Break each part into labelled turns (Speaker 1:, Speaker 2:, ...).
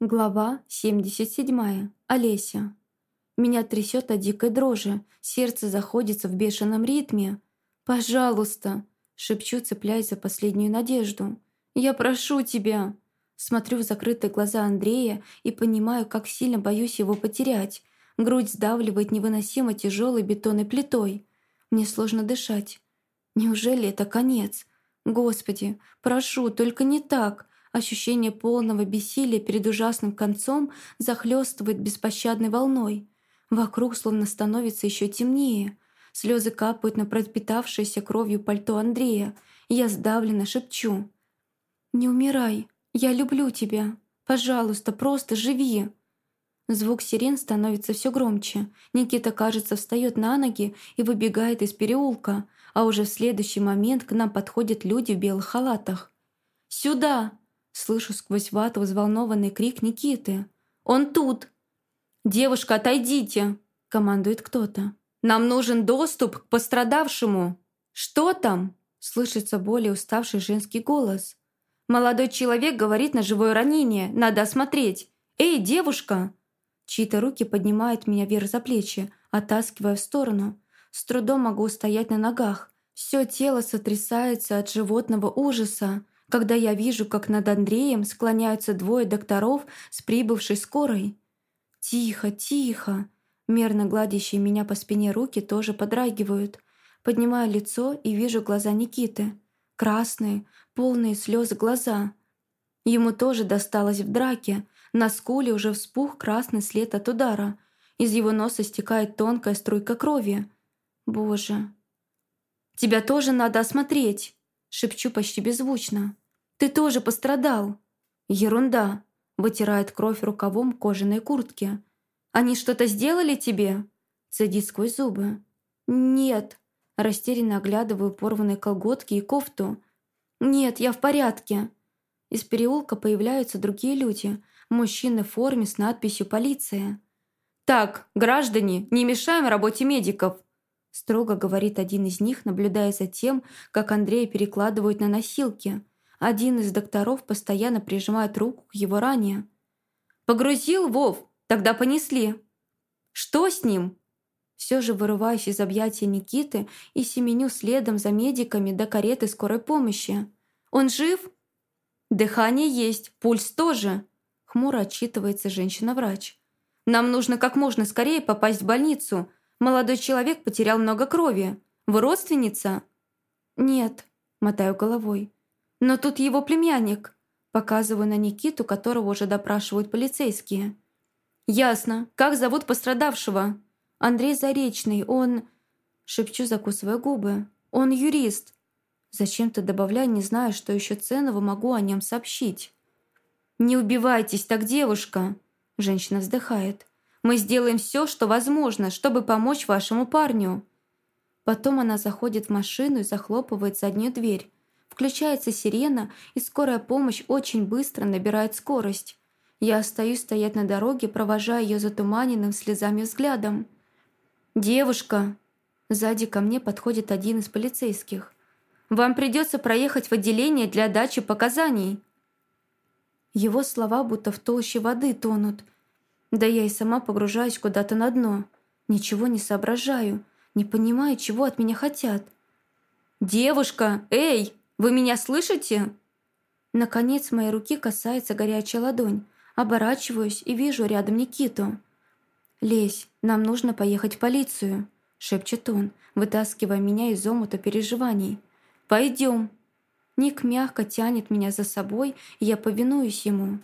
Speaker 1: Глава 77. Олеся. Меня трясет от дикой дрожи, сердце заходится в бешеном ритме. «Пожалуйста!» — шепчу, цепляясь за последнюю надежду. «Я прошу тебя!» Смотрю в закрытые глаза Андрея и понимаю, как сильно боюсь его потерять. Грудь сдавливает невыносимо тяжелой бетонной плитой. Мне сложно дышать. Неужели это конец? Господи, прошу, только не так. Ощущение полного бессилия перед ужасным концом захлестывает беспощадной волной. Вокруг словно становится еще темнее. Слезы капают на пропитавшееся кровью пальто Андрея. Я сдавленно шепчу. «Не умирай. Я люблю тебя. Пожалуйста, просто живи». Звук сирен становится все громче. Никита, кажется, встает на ноги и выбегает из переулка, а уже в следующий момент к нам подходят люди в белых халатах. «Сюда!» Слышу сквозь вату взволнованный крик Никиты. «Он тут!» «Девушка, отойдите!» — командует кто-то. «Нам нужен доступ к пострадавшему!» «Что там?» — слышится более уставший женский голос. «Молодой человек говорит на живое ранение. Надо осмотреть. Эй, девушка!» Чьи-то руки поднимают меня вверх за плечи, оттаскивая в сторону. С трудом могу устоять на ногах. Все тело сотрясается от животного ужаса когда я вижу, как над Андреем склоняются двое докторов с прибывшей скорой. «Тихо, тихо!» Мерно гладящие меня по спине руки тоже подрагивают. Поднимаю лицо и вижу глаза Никиты. Красные, полные слез глаза. Ему тоже досталось в драке. На скуле уже вспух красный след от удара. Из его носа стекает тонкая струйка крови. Боже. «Тебя тоже надо осмотреть!» Шепчу почти беззвучно. «Ты тоже пострадал!» «Ерунда!» Вытирает кровь рукавом кожаной куртки. «Они что-то сделали тебе?» Цедит сквозь зубы. «Нет!» Растерянно оглядываю порванные колготки и кофту. «Нет, я в порядке!» Из переулка появляются другие люди. Мужчины в форме с надписью «Полиция». «Так, граждане, не мешаем работе медиков!» Строго говорит один из них, наблюдая за тем, как Андрея перекладывают на носилки. Один из докторов постоянно прижимает руку к его ране. «Погрузил, Вов? Тогда понесли!» «Что с ним?» Все же вырываюсь из объятия Никиты и семеню следом за медиками до кареты скорой помощи. «Он жив?» «Дыхание есть, пульс тоже», — хмуро отчитывается женщина-врач. «Нам нужно как можно скорее попасть в больницу. Молодой человек потерял много крови. Вы родственница?» «Нет», — мотаю головой. «Но тут его племянник». Показываю на Никиту, которого уже допрашивают полицейские. «Ясно. Как зовут пострадавшего?» «Андрей Заречный. Он...» Шепчу, закусывая губы. «Он юрист». Зачем-то добавляю, не знаю, что еще ценного могу о нем сообщить. «Не убивайтесь так, девушка!» Женщина вздыхает. Мы сделаем все, что возможно, чтобы помочь вашему парню». Потом она заходит в машину и захлопывает заднюю дверь. Включается сирена, и скорая помощь очень быстро набирает скорость. Я остаюсь стоять на дороге, провожая ее затуманенным слезами взглядом. «Девушка!» Сзади ко мне подходит один из полицейских. «Вам придется проехать в отделение для дачи показаний». Его слова будто в толще воды тонут – да я и сама погружаюсь куда-то на дно. Ничего не соображаю, не понимаю, чего от меня хотят. «Девушка! Эй! Вы меня слышите?» Наконец моей руки касается горячая ладонь. Оборачиваюсь и вижу рядом Никиту. «Лезь, нам нужно поехать в полицию», — шепчет он, вытаскивая меня из омута переживаний. «Пойдем». Ник мягко тянет меня за собой, и я повинуюсь ему.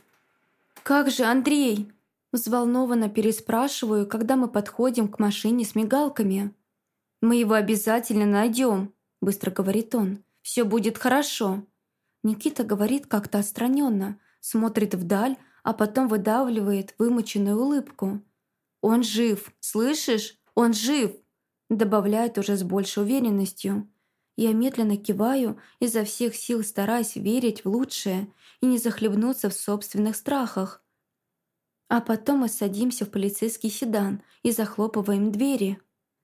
Speaker 1: «Как же, Андрей!» Взволнованно переспрашиваю, когда мы подходим к машине с мигалками. «Мы его обязательно найдем», — быстро говорит он. «Все будет хорошо». Никита говорит как-то отстраненно, смотрит вдаль, а потом выдавливает вымученную улыбку. «Он жив, слышишь? Он жив!» добавляет уже с большей уверенностью. Я медленно киваю, изо всех сил стараясь верить в лучшее и не захлебнуться в собственных страхах. А потом мы садимся в полицейский седан и захлопываем двери.